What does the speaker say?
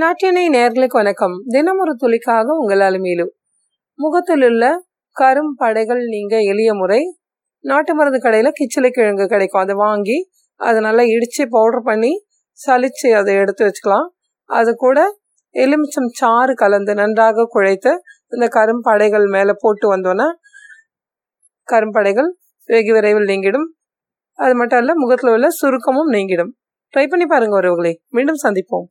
நாட்டினை நேர்களுக்கு வணக்கம். தினம் ஒரு துளிக்காக உங்கள் அலுமையிலும் முகத்தில் உள்ள கரும் படைகள் நீங்க எளிய முறை. நாட்டு மருந்து கடையில் கிச்சிலை கிழங்கு கிடைக்கும். அதை வாங்கி அதை நல்லா இடித்து பவுடர் பண்ணி சளிச்சு அதை எடுத்து வச்சுக்கலாம். அது கூட எலுமிச்சம் சாறு கலந்து நன்றாக குழைத்து இந்த கரும்படைகள் மேலே போட்டு வந்தோன்னா கரும்படைகள் வெகு விரைவில் நீங்கிடும். அது மட்டும் இல்லை முகத்தில் உள்ள சுருக்கமும் நீங்கிடும். ட்ரை பண்ணி பாருங்க ஒருவர்களை மீண்டும் சந்திப்போம்.